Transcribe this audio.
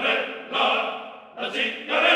Signorella, la signorella.